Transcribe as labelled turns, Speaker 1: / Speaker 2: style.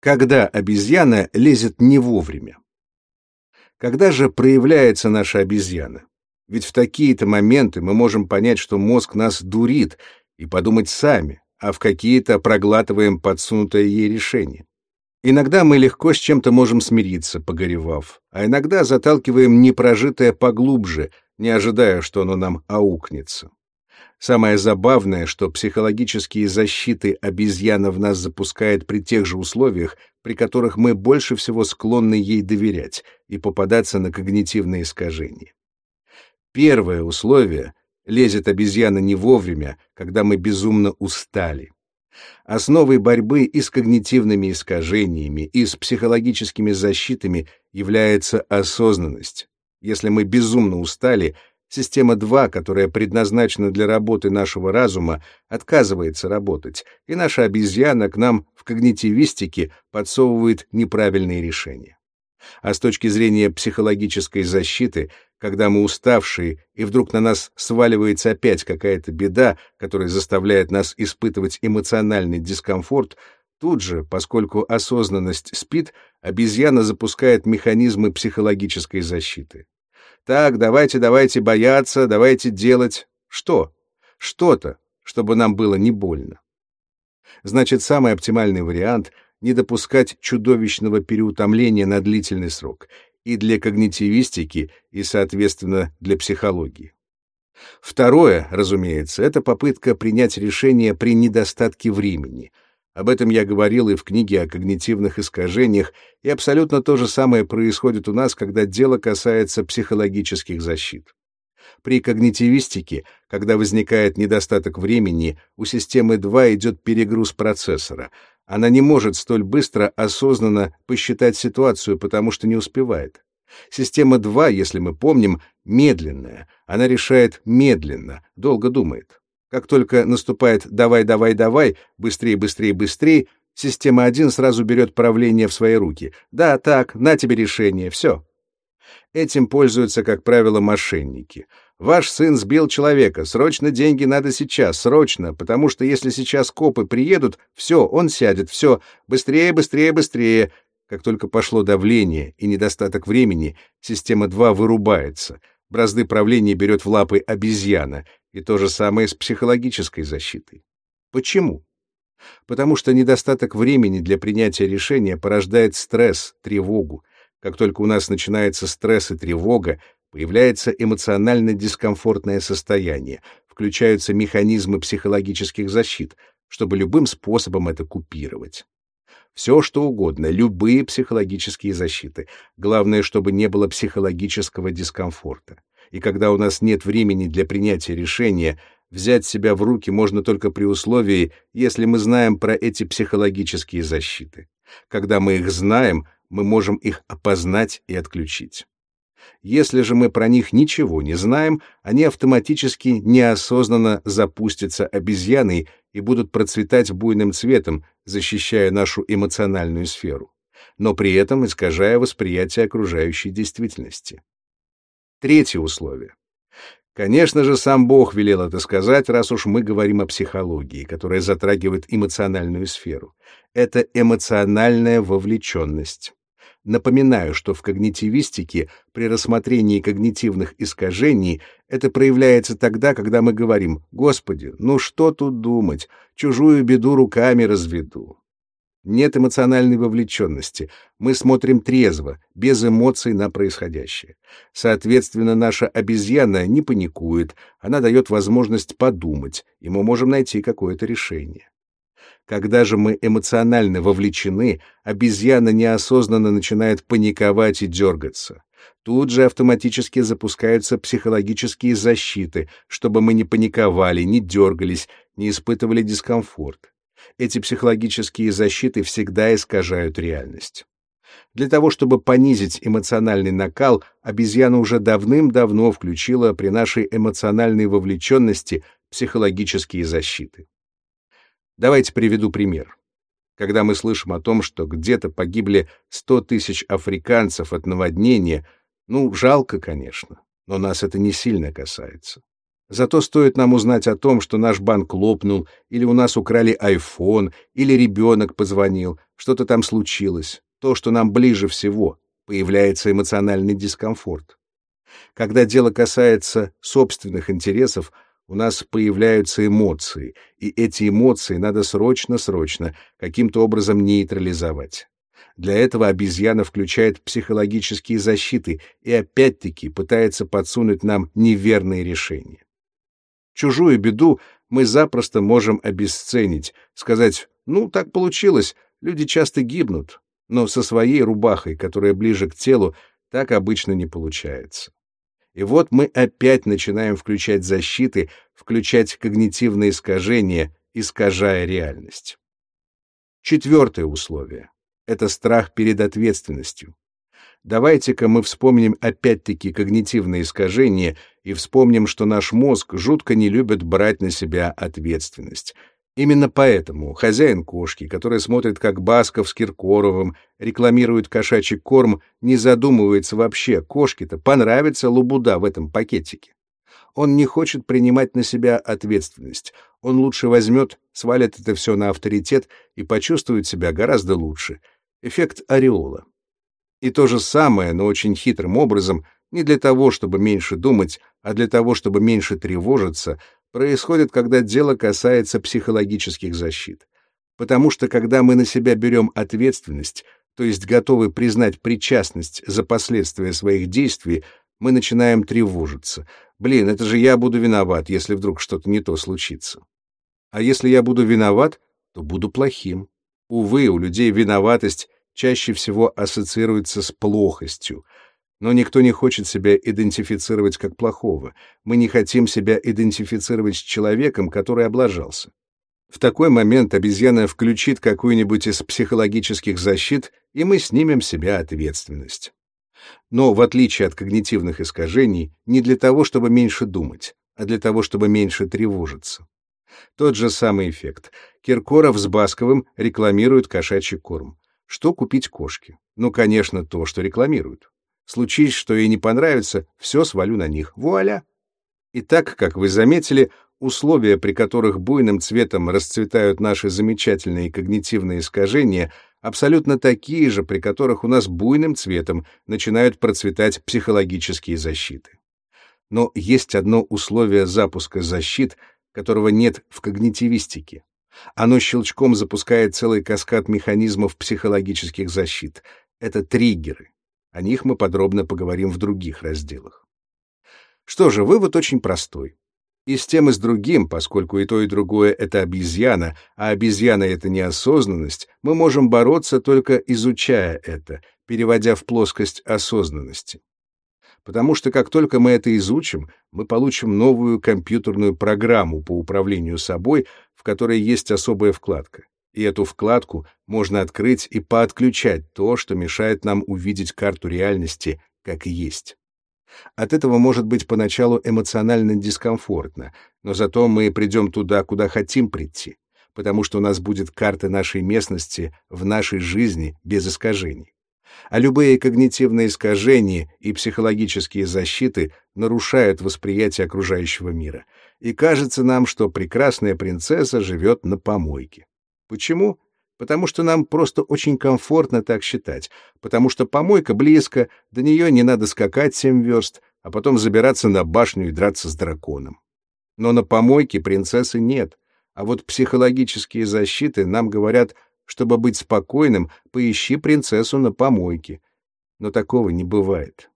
Speaker 1: Когда обезьяна лезет не вовремя? Когда же проявляется наша обезьяна? Ведь в такие-то моменты мы можем понять, что мозг нас дурит, и подумать сами, а в какие-то проглатываем подсунутое ей решение. Иногда мы легко с чем-то можем смириться, погоревав, а иногда заталкиваем непрожитое поглубже, не ожидая, что оно нам аукнется. Самое забавное, что психологические защиты обезьяна в нас запускает при тех же условиях, при которых мы больше всего склонны ей доверять и попадаться на когнитивные искажения. Первое условие — лезет обезьяна не вовремя, когда мы безумно устали. Основой борьбы и с когнитивными искажениями, и с психологическими защитами является осознанность. Если мы безумно устали, система 2, которая предназначена для работы нашего разума, отказывается работать, и наша обезьяна к нам в когнитивистике подсовывает неправильные решения. А с точки зрения психологической защиты, когда мы уставшие, и вдруг на нас сваливается опять какая-то беда, которая заставляет нас испытывать эмоциональный дискомфорт, тут же, поскольку осознанность спит, обезьяна запускает механизмы психологической защиты. Так, давайте, давайте бояться, давайте делать... Что? Что-то, чтобы нам было не больно. Значит, самый оптимальный вариант — не допускать чудовищного переутомления на длительный срок и для когнитивистики, и, соответственно, для психологии. Второе, разумеется, это попытка принять решение при недостатке времени. Об этом я говорил и в книге о когнитивных искажениях, и абсолютно то же самое происходит у нас, когда дело касается психологических защит. При когнитивистике, когда возникает недостаток времени, у системы 2 идет перегруз процессора, она не может столь быстро осознанно посчитать ситуацию, потому что не успевает. Система 2, если мы помним, медленная. Она решает медленно, долго думает. Как только наступает «давай, давай, давай», быстрее, быстрее, быстрее, система 1 сразу берет правление в свои руки. «Да, так, на тебе решение, все». Этим пользуются, как правило, мошенники. Ваш сын сбил человека, срочно деньги надо сейчас, срочно, потому что если сейчас копы приедут, все, он сядет, все, быстрее, быстрее, быстрее. Как только пошло давление и недостаток времени, система 2 вырубается, бразды правления берет в лапы обезьяна, и то же самое с психологической защитой. Почему? Потому что недостаток времени для принятия решения порождает стресс, тревогу. Как только у нас начинается стресс и тревога, Появляется эмоционально дискомфортное состояние, включаются механизмы психологических защит, чтобы любым способом это купировать. Все, что угодно, любые психологические защиты. Главное, чтобы не было психологического дискомфорта. И когда у нас нет времени для принятия решения, взять себя в руки можно только при условии, если мы знаем про эти психологические защиты. Когда мы их знаем, мы можем их опознать и отключить. Если же мы про них ничего не знаем, они автоматически неосознанно запустятся обезьяной и будут процветать буйным цветом, защищая нашу эмоциональную сферу, но при этом искажая восприятие окружающей действительности. Третье условие. Конечно же, сам Бог велел это сказать, раз уж мы говорим о психологии, которая затрагивает эмоциональную сферу. Это эмоциональная вовлеченность. Напоминаю, что в когнитивистике при рассмотрении когнитивных искажений это проявляется тогда, когда мы говорим «Господи, ну что тут думать, чужую беду руками разведу». Нет эмоциональной вовлеченности. Мы смотрим трезво, без эмоций на происходящее. Соответственно, наша обезьяна не паникует, она дает возможность подумать, и мы можем найти какое-то решение. Когда же мы эмоционально вовлечены, обезьяна неосознанно начинает паниковать и дергаться. Тут же автоматически запускаются психологические защиты, чтобы мы не паниковали, не дергались, не испытывали дискомфорт. Эти психологические защиты всегда искажают реальность. Для того, чтобы понизить эмоциональный накал, обезьяна уже давным-давно включила при нашей эмоциональной вовлеченности психологические защиты. Давайте приведу пример. Когда мы слышим о том, что где-то погибли 100 тысяч африканцев от наводнения, ну, жалко, конечно, но нас это не сильно касается. Зато стоит нам узнать о том, что наш банк лопнул, или у нас украли айфон, или ребенок позвонил, что-то там случилось, то, что нам ближе всего, появляется эмоциональный дискомфорт. Когда дело касается собственных интересов, у нас появляются эмоции, и эти эмоции надо срочно-срочно каким-то образом нейтрализовать. Для этого обезьяна включает психологические защиты и опять-таки пытается подсунуть нам неверные решения. Чужую беду мы запросто можем обесценить, сказать «ну, так получилось, люди часто гибнут», но со своей рубахой, которая ближе к телу, так обычно не получается. И вот мы опять начинаем включать защиты, включать когнитивные искажения, искажая реальность. Четвертое условие — это страх перед ответственностью. Давайте-ка мы вспомним опять-таки когнитивные искажения и вспомним, что наш мозг жутко не любит брать на себя ответственность. Именно поэтому хозяин кошки, который смотрит, как Басков с Киркоровым рекламирует кошачий корм, не задумывается вообще, кошке-то понравится лабуда в этом пакетике. Он не хочет принимать на себя ответственность. Он лучше возьмет, свалит это все на авторитет и почувствует себя гораздо лучше. Эффект ореола. И то же самое, но очень хитрым образом, не для того, чтобы меньше думать, а для того, чтобы меньше тревожиться, происходит, когда дело касается психологических защит. Потому что когда мы на себя берем ответственность, то есть готовы признать причастность за последствия своих действий, мы начинаем тревожиться. Блин, это же я буду виноват, если вдруг что-то не то случится. А если я буду виноват, то буду плохим. Увы, у людей виноватость чаще всего ассоциируется с плохостью. Но никто не хочет себя идентифицировать как плохого. Мы не хотим себя идентифицировать с человеком, который облажался. В такой момент обезьяна включит какую-нибудь из психологических защит, и мы снимем себя ответственность. Но, в отличие от когнитивных искажений, не для того, чтобы меньше думать, а для того, чтобы меньше тревожиться. Тот же самый эффект. Киркоров с Басковым рекламируют кошачий корм. Что купить кошке? Ну, конечно, то, что рекламируют. Случись, что ей не понравится, все свалю на них. Вуаля! И так, как вы заметили, условия, при которых буйным цветом расцветают наши замечательные когнитивные искажения, абсолютно такие же, при которых у нас буйным цветом начинают процветать психологические защиты. Но есть одно условие запуска защит, которого нет в когнитивистике. Оно щелчком запускает целый каскад механизмов психологических защит. Это триггеры. О них мы подробно поговорим в других разделах. Что же, вывод очень простой. И с тем, и с другим, поскольку и то, и другое — это обезьяна, а обезьяна — это неосознанность, мы можем бороться только изучая это, переводя в плоскость осознанности. Потому что как только мы это изучим, мы получим новую компьютерную программу по управлению собой, в которой есть особая вкладка и эту вкладку можно открыть и поотключать то, что мешает нам увидеть карту реальности как есть. От этого может быть поначалу эмоционально дискомфортно, но зато мы придем туда, куда хотим прийти, потому что у нас будет карта нашей местности в нашей жизни без искажений. А любые когнитивные искажения и психологические защиты нарушают восприятие окружающего мира, и кажется нам, что прекрасная принцесса живет на помойке. Почему? Потому что нам просто очень комфортно так считать, потому что помойка близко, до нее не надо скакать семь верст, а потом забираться на башню и драться с драконом. Но на помойке принцессы нет, а вот психологические защиты нам говорят, чтобы быть спокойным, поищи принцессу на помойке. Но такого не бывает.